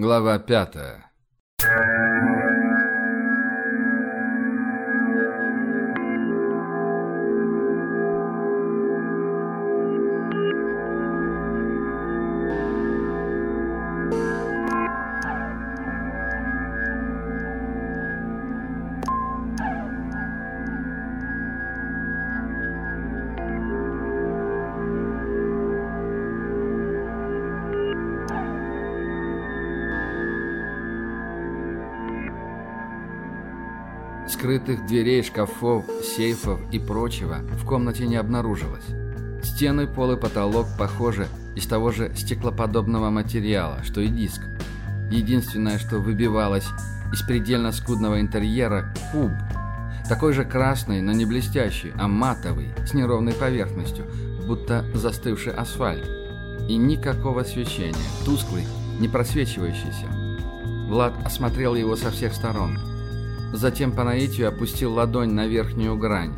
Глава пятая. Скрытых дверей, шкафов, сейфов и прочего в комнате не обнаружилось. Стены, пол и потолок похожи из того же стеклоподобного материала, что и диск. Единственное, что выбивалось из предельно скудного интерьера – куб. Такой же красный, но не блестящий, а матовый, с неровной поверхностью, будто застывший асфальт. И никакого освещения, тусклый, не просвечивающийся. Влад осмотрел его со всех сторон – Затем по наитию опустил ладонь на верхнюю грань,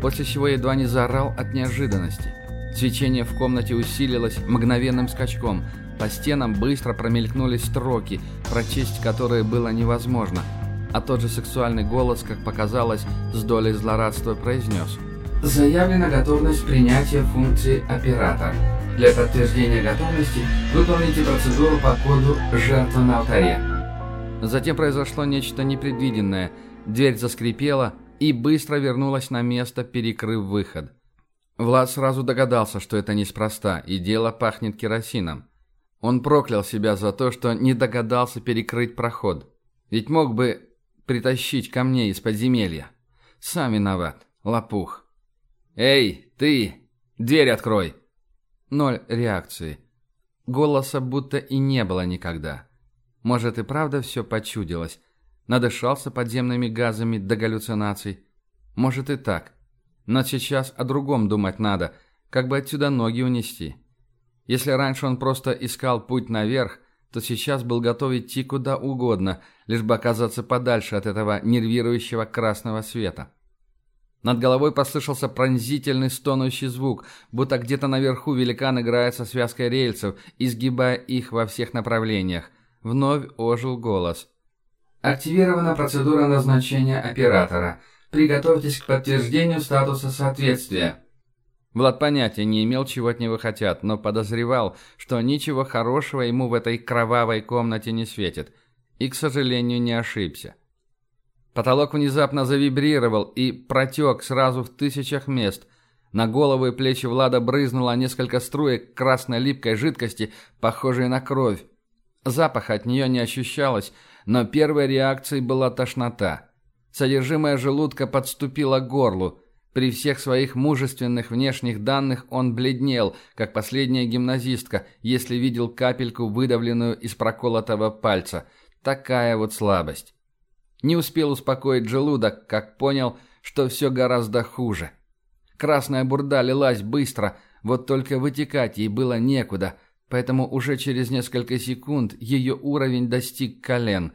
после чего едва не заорал от неожиданности. Свечение в комнате усилилось мгновенным скачком. По стенам быстро промелькнули строки, прочесть которые было невозможно. А тот же сексуальный голос, как показалось, с долей злорадства произнес. Заявлена готовность принятия функции оператор. Для подтверждения готовности выполните процедуру по коду «Жертва на алтаре». Затем произошло нечто непредвиденное. Дверь заскрипела и быстро вернулась на место, перекрыв выход. Влад сразу догадался, что это неспроста, и дело пахнет керосином. Он проклял себя за то, что не догадался перекрыть проход. Ведь мог бы притащить камней из подземелья. Сам виноват, лопух. «Эй, ты! Дверь открой!» Ноль реакции. Голоса будто и не было никогда. Может и правда все почудилось. Надышался подземными газами до галлюцинаций. Может и так. Но сейчас о другом думать надо, как бы отсюда ноги унести. Если раньше он просто искал путь наверх, то сейчас был готов идти куда угодно, лишь бы оказаться подальше от этого нервирующего красного света. Над головой послышался пронзительный стонущий звук, будто где-то наверху великан играет со связкой рельсов, изгибая их во всех направлениях. Вновь ожил голос. «Активирована процедура назначения оператора. Приготовьтесь к подтверждению статуса соответствия». Влад понятия не имел, чего от него хотят, но подозревал, что ничего хорошего ему в этой кровавой комнате не светит. И, к сожалению, не ошибся. Потолок внезапно завибрировал и протек сразу в тысячах мест. На голову и плечи Влада брызнуло несколько струек красной липкой жидкости, похожей на кровь. Запаха от нее не ощущалось, но первой реакцией была тошнота. Содержимое желудка подступило к горлу. При всех своих мужественных внешних данных он бледнел, как последняя гимназистка, если видел капельку, выдавленную из проколотого пальца. Такая вот слабость. Не успел успокоить желудок, как понял, что все гораздо хуже. Красная бурда лилась быстро, вот только вытекать ей было некуда – Поэтому уже через несколько секунд ее уровень достиг колен.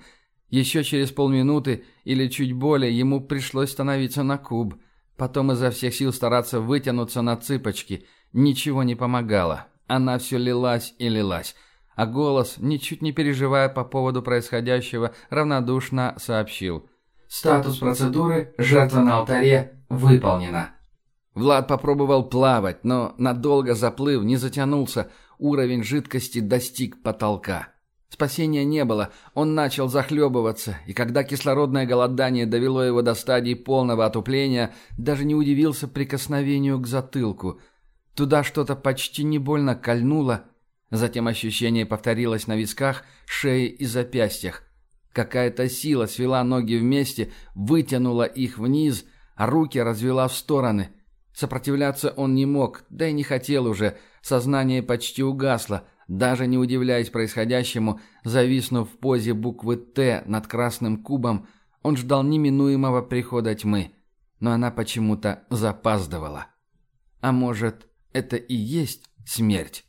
Еще через полминуты или чуть более ему пришлось становиться на куб. Потом изо всех сил стараться вытянуться на цыпочки. Ничего не помогало. Она все лилась и лилась. А голос, ничуть не переживая по поводу происходящего, равнодушно сообщил. «Статус процедуры «Жертва на алтаре» выполнена». Влад попробовал плавать, но надолго заплыв не затянулся, уровень жидкости достиг потолка. Спасения не было, он начал захлебываться, и когда кислородное голодание довело его до стадии полного отупления, даже не удивился прикосновению к затылку. Туда что-то почти не больно кольнуло, затем ощущение повторилось на висках, шее и запястьях. Какая-то сила свела ноги вместе, вытянула их вниз, а руки развела в стороны – Сопротивляться он не мог, да и не хотел уже. Сознание почти угасло, даже не удивляясь происходящему, зависнув в позе буквы «Т» над красным кубом, он ждал неминуемого прихода тьмы. Но она почему-то запаздывала. А может, это и есть смерть?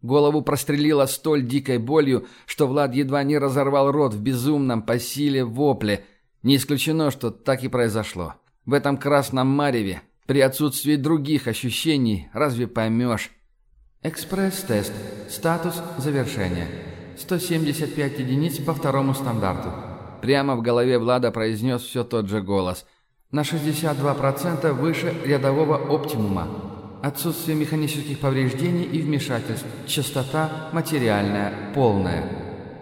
Голову прострелило столь дикой болью, что Влад едва не разорвал рот в безумном по силе вопле. Не исключено, что так и произошло. В этом красном мареве при отсутствии других ощущений разве поймешь? Экспресс-тест. Статус завершения. 175 единиц по второму стандарту. Прямо в голове Влада произнес все тот же голос. На 62% выше рядового оптимума. Отсутствие механических повреждений и вмешательств. Частота материальная, полная.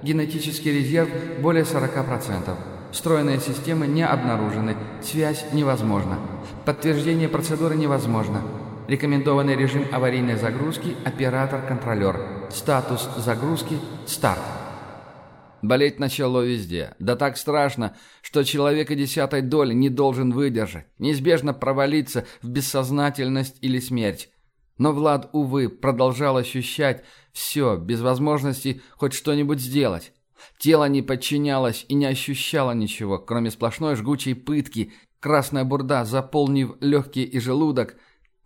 Генетический резерв более 40%. Встроенные системы не обнаружены. Связь невозможна. Подтверждение процедуры невозможно. Рекомендованный режим аварийной загрузки «Оператор-контролер». Статус загрузки «Старт». Болеть начало везде. Да так страшно, что человек и десятой доли не должен выдержать. Неизбежно провалиться в бессознательность или смерть. Но Влад, увы, продолжал ощущать все, без возможности хоть что-нибудь сделать. Тело не подчинялось и не ощущало ничего, кроме сплошной жгучей пытки. Красная бурда, заполнив легкие и желудок,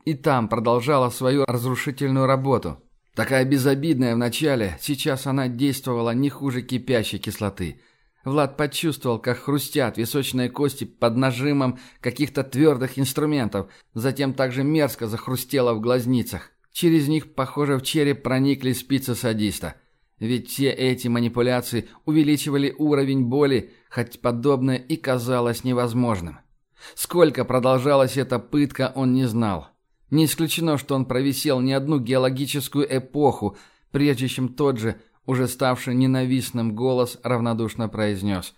и там продолжала свою разрушительную работу. Такая безобидная вначале, сейчас она действовала не хуже кипящей кислоты. Влад почувствовал, как хрустят височные кости под нажимом каких-то твердых инструментов, затем также мерзко захрустело в глазницах. Через них, похоже, в череп проникли спицы садиста – ведь все эти манипуляции увеличивали уровень боли, хоть подобное и казалось невозможным. Сколько продолжалась эта пытка, он не знал. Не исключено, что он провисел не одну геологическую эпоху, прежде чем тот же, уже ставший ненавистным голос, равнодушно произнес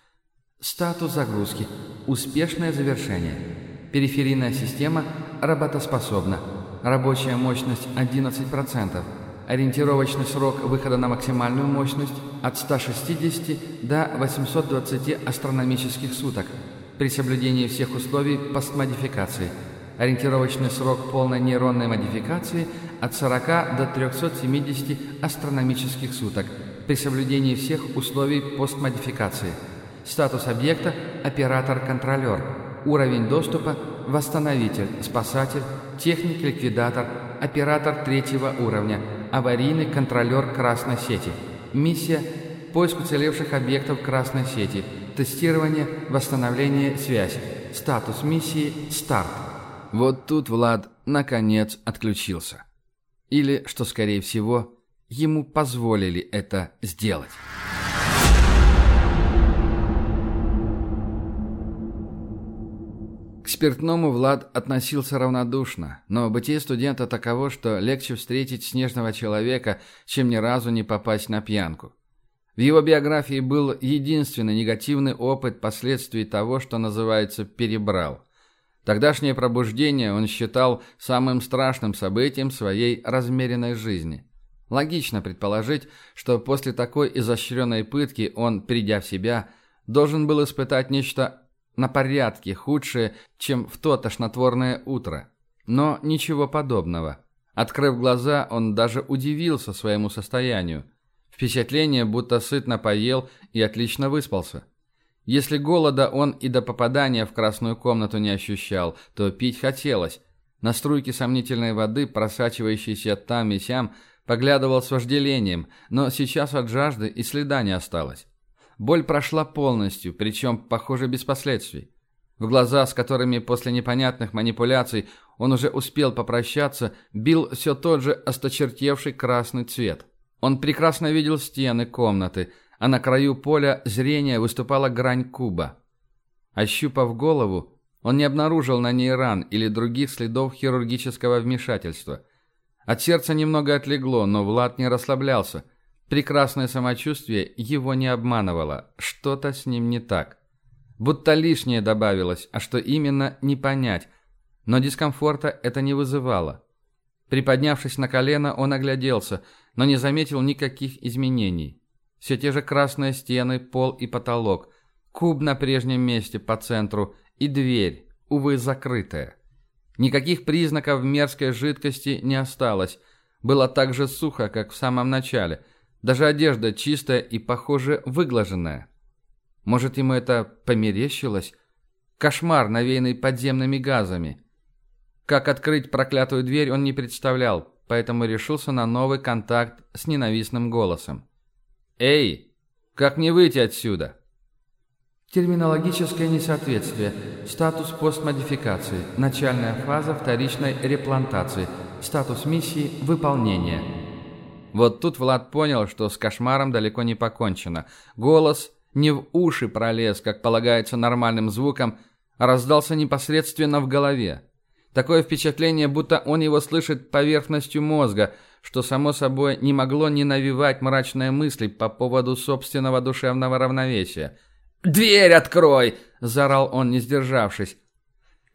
«Статус загрузки. Успешное завершение. Периферийная система работоспособна. Рабочая мощность 11%. Ориентировочный срок выхода на максимальную мощность от 160 до 820 астрономических суток при соблюдении всех условий постмодификации. Ориентировочный срок полной нейронной модификации от 40 до 370 астрономических суток при соблюдении всех условий постмодификации. Статус объекта – оператор-контролер. Уровень доступа – восстановитель, спасатель, техник-ликвидатор, оператор третьего уровня – аварийный контролер красной сети. Миссия – поиск уцелевших объектов красной сети. Тестирование, восстановление, связь. Статус миссии – старт. Вот тут Влад, наконец, отключился. Или, что скорее всего, ему позволили это сделать. К спиртному Влад относился равнодушно, но бытие студента таково, что легче встретить снежного человека, чем ни разу не попасть на пьянку. В его биографии был единственный негативный опыт последствий того, что называется «перебрал». Тогдашнее пробуждение он считал самым страшным событием своей размеренной жизни. Логично предположить, что после такой изощренной пытки он, придя в себя, должен был испытать нечто на порядке худшее, чем в то тошнотворное утро. Но ничего подобного. Открыв глаза, он даже удивился своему состоянию. Впечатление, будто сытно поел и отлично выспался. Если голода он и до попадания в красную комнату не ощущал, то пить хотелось. На струйки сомнительной воды, просачивающейся там и сям, поглядывал с вожделением, но сейчас от жажды и следа не осталось. Боль прошла полностью, причем, похоже, без последствий. В глаза, с которыми после непонятных манипуляций он уже успел попрощаться, бил все тот же осточертевший красный цвет. Он прекрасно видел стены комнаты, а на краю поля зрения выступала грань куба. Ощупав голову, он не обнаружил на ней ран или других следов хирургического вмешательства. От сердца немного отлегло, но Влад не расслаблялся – Прекрасное самочувствие его не обманывало. Что-то с ним не так. Будто лишнее добавилось, а что именно, не понять. Но дискомфорта это не вызывало. Приподнявшись на колено, он огляделся, но не заметил никаких изменений. Все те же красные стены, пол и потолок. Куб на прежнем месте по центру и дверь, увы, закрытая. Никаких признаков мерзкой жидкости не осталось. Было так же сухо, как в самом начале – даже одежда чистая и, похоже, выглаженная. Может, ему это померещилось? Кошмар, навеянный подземными газами. Как открыть проклятую дверь, он не представлял, поэтому решился на новый контакт с ненавистным голосом. «Эй, как мне выйти отсюда?» Терминологическое несоответствие. Статус постмодификации. Начальная фаза вторичной реплантации. Статус миссии – выполнение. Вот тут Влад понял, что с кошмаром далеко не покончено. Голос не в уши пролез, как полагается нормальным звуком, а раздался непосредственно в голове. Такое впечатление, будто он его слышит поверхностью мозга, что, само собой, не могло не навевать мрачные мысли по поводу собственного душевного равновесия. «Дверь открой!» – заорал он, не сдержавшись.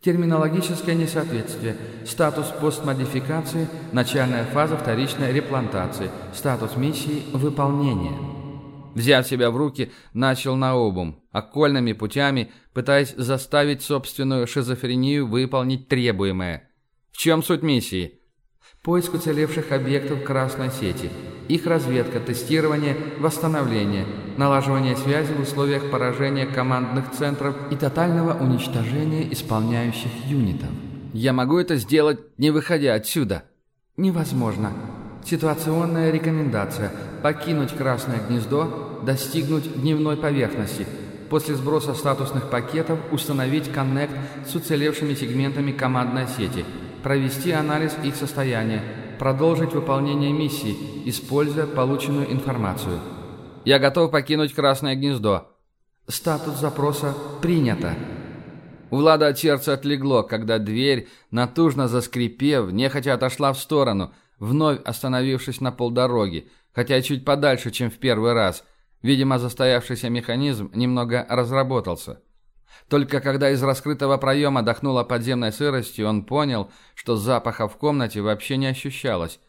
Терминологическое несоответствие. Статус постмодификации, начальная фаза вторичной реплантации. Статус миссии – выполнение. Взяв себя в руки, начал наобум, окольными путями, пытаясь заставить собственную шизофрению выполнить требуемое. В чем суть миссии? Поиск уцелевших объектов красной сети. Их разведка, тестирование, восстановление, налаживание связи в условиях поражения командных центров и тотального уничтожения исполняющих юнитов. Я могу это сделать, не выходя отсюда? Невозможно. Ситуационная рекомендация – покинуть Красное Гнездо, достигнуть дневной поверхности. После сброса статусных пакетов установить коннект с уцелевшими сегментами командной сети – провести анализ их состояния, продолжить выполнение миссии, используя полученную информацию. Я готов покинуть Красное Гнездо. Статус запроса «Принято». У Влада от сердца отлегло, когда дверь, натужно заскрипев, нехотя отошла в сторону, вновь остановившись на полдороги, хотя чуть подальше, чем в первый раз. Видимо, застоявшийся механизм немного разработался. Только когда из раскрытого проема дохнуло подземной сыростью, он понял, что запаха в комнате вообще не ощущалось,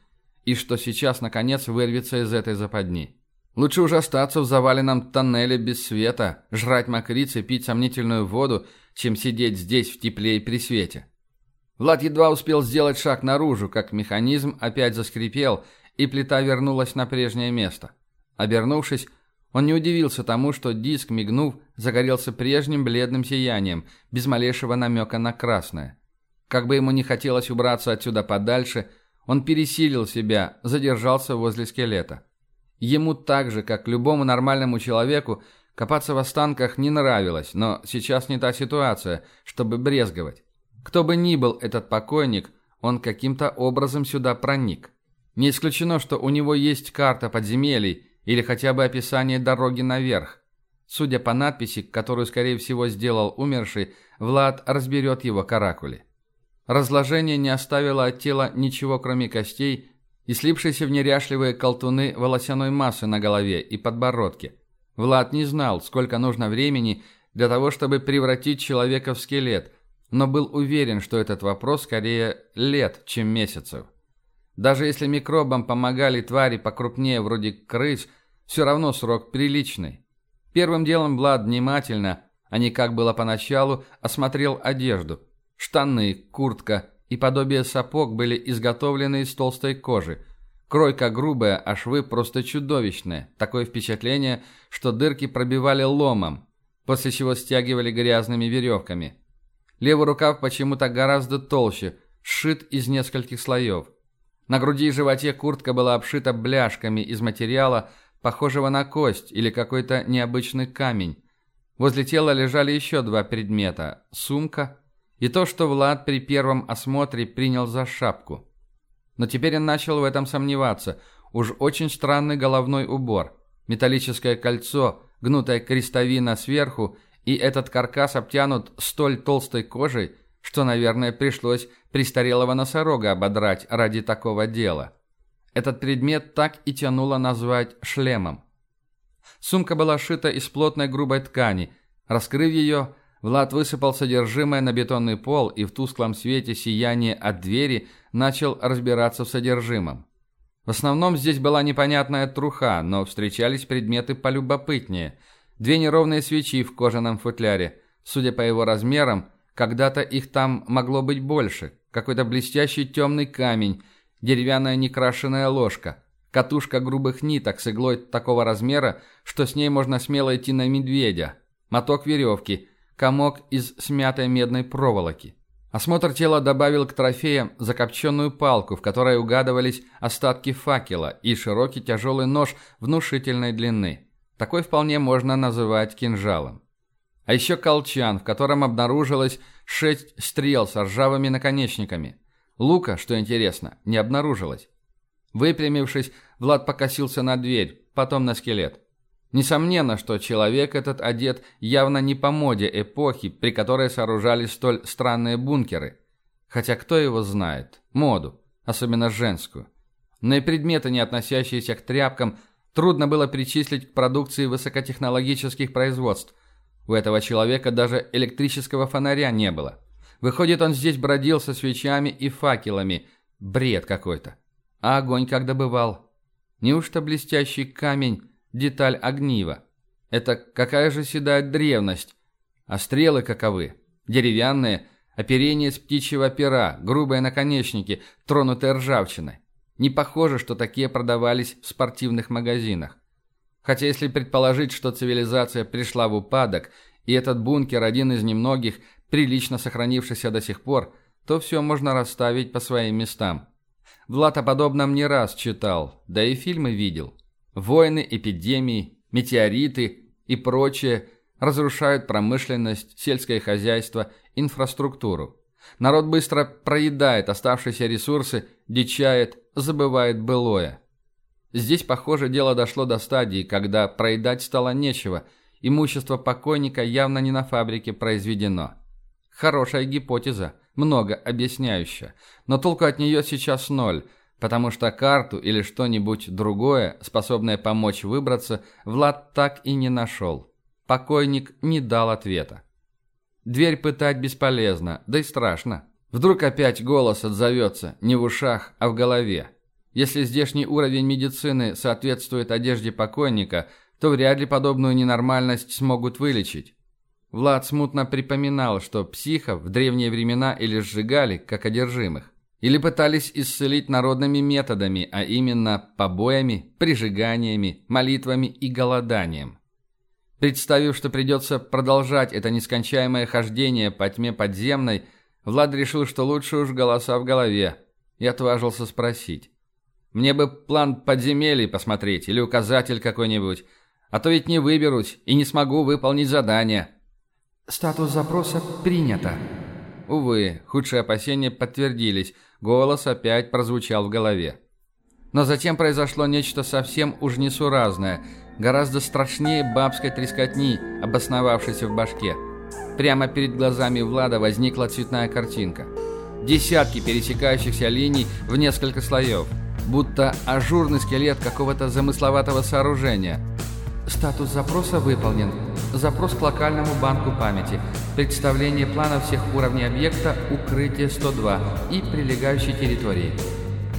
и что сейчас, наконец, вырвется из этой западни. Лучше уже остаться в заваленном тоннеле без света, жрать мокрицы, пить сомнительную воду, чем сидеть здесь в тепле и при свете. Влад едва успел сделать шаг наружу, как механизм опять заскрипел, и плита вернулась на прежнее место. Обернувшись, он не удивился тому, что диск, мигнув, загорелся прежним бледным сиянием, без малейшего намека на красное. Как бы ему не хотелось убраться отсюда подальше, он пересилил себя, задержался возле скелета. Ему так же, как любому нормальному человеку, копаться в останках не нравилось, но сейчас не та ситуация, чтобы брезговать. Кто бы ни был этот покойник, он каким-то образом сюда проник. Не исключено, что у него есть карта подземелий, или хотя бы описание дороги наверх. Судя по надписи, которую, скорее всего, сделал умерший, Влад разберет его каракули. Разложение не оставило от тела ничего, кроме костей и слипшиеся в неряшливые колтуны волосяной массы на голове и подбородке. Влад не знал, сколько нужно времени для того, чтобы превратить человека в скелет, но был уверен, что этот вопрос скорее лет, чем месяцев. Даже если микробам помогали твари покрупнее вроде крыс, все равно срок приличный. Первым делом Влад внимательно, а не как было поначалу, осмотрел одежду. Штаны, куртка и подобие сапог были изготовлены из толстой кожи. Кройка грубая, а швы просто чудовищные. Такое впечатление, что дырки пробивали ломом, после чего стягивали грязными веревками. Левый рукав почему-то гораздо толще, сшит из нескольких слоев. На груди и животе куртка была обшита бляшками из материала, похожего на кость или какой-то необычный камень. Возле тела лежали еще два предмета – сумка и то, что Влад при первом осмотре принял за шапку. Но теперь он начал в этом сомневаться. Уж очень странный головной убор. Металлическое кольцо, гнутая крестовина сверху, и этот каркас обтянут столь толстой кожей – что, наверное, пришлось престарелого носорога ободрать ради такого дела. Этот предмет так и тянуло назвать шлемом. Сумка была шита из плотной грубой ткани. Раскрыв ее, Влад высыпал содержимое на бетонный пол и в тусклом свете сияния от двери начал разбираться в содержимом. В основном здесь была непонятная труха, но встречались предметы полюбопытнее. Две неровные свечи в кожаном футляре. Судя по его размерам, когда-то их там могло быть больше. Какой-то блестящий темный камень, деревянная некрашенная ложка, катушка грубых ниток с иглой такого размера, что с ней можно смело идти на медведя, моток веревки, комок из смятой медной проволоки. Осмотр тела добавил к трофеям закопченную палку, в которой угадывались остатки факела, и широкий тяжелый нож внушительной длины. Такой вполне можно называть кинжалом. А еще колчан, в котором обнаружилось шесть стрел с ржавыми наконечниками. Лука, что интересно, не обнаружилось. Выпрямившись, Влад покосился на дверь, потом на скелет. Несомненно, что человек этот одет явно не по моде эпохи, при которой сооружались столь странные бункеры. Хотя кто его знает? Моду, особенно женскую. Но и предметы, не относящиеся к тряпкам, трудно было причислить к продукции высокотехнологических производств. У этого человека даже электрического фонаря не было. Выходит, он здесь бродил со свечами и факелами. Бред какой-то. А огонь как добывал? Неужто блестящий камень – деталь огнива? Это какая же седая древность? А стрелы каковы? Деревянные, оперение с птичьего пера, грубые наконечники, тронутые ржавчиной. Не похоже, что такие продавались в спортивных магазинах. Хотя если предположить, что цивилизация пришла в упадок, и этот бункер один из немногих, прилично сохранившихся до сих пор, то все можно расставить по своим местам. Влад о подобном не раз читал, да и фильмы видел. Войны, эпидемии, метеориты и прочее разрушают промышленность, сельское хозяйство, инфраструктуру. Народ быстро проедает оставшиеся ресурсы, дичает, забывает былое. Здесь, похоже, дело дошло до стадии, когда проедать стало нечего, имущество покойника явно не на фабрике произведено. Хорошая гипотеза, много объясняющая, но толку от нее сейчас ноль, потому что карту или что-нибудь другое, способное помочь выбраться, Влад так и не нашел. Покойник не дал ответа. Дверь пытать бесполезно, да и страшно. Вдруг опять голос отзовется, не в ушах, а в голове. Если здешний уровень медицины соответствует одежде покойника, то вряд ли подобную ненормальность смогут вылечить. Влад смутно припоминал, что психов в древние времена или сжигали, как одержимых, или пытались исцелить народными методами, а именно побоями, прижиганиями, молитвами и голоданием. Представив, что придется продолжать это нескончаемое хождение по тьме подземной, Влад решил, что лучше уж голоса в голове, и отважился спросить. «Мне бы план подземелий посмотреть или указатель какой-нибудь, а то ведь не выберусь и не смогу выполнить задание». «Статус запроса принято». Увы, худшие опасения подтвердились, голос опять прозвучал в голове. Но затем произошло нечто совсем уж несуразное, гораздо страшнее бабской трескотни, обосновавшейся в башке. Прямо перед глазами Влада возникла цветная картинка. Десятки пересекающихся линий в несколько слоев, будто ажурный скелет какого-то замысловатого сооружения. Статус запроса выполнен. Запрос к локальному банку памяти. Представление плана всех уровней объекта «Укрытие 102» и прилегающей территории.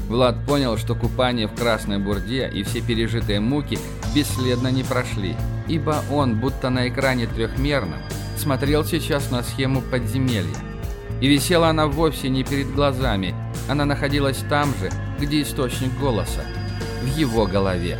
Влад понял, что купание в красной бурде и все пережитые муки бесследно не прошли, ибо он, будто на экране трехмерном, смотрел сейчас на схему подземелья. И висела она вовсе не перед глазами, она находилась там же, где источник голоса, в его голове.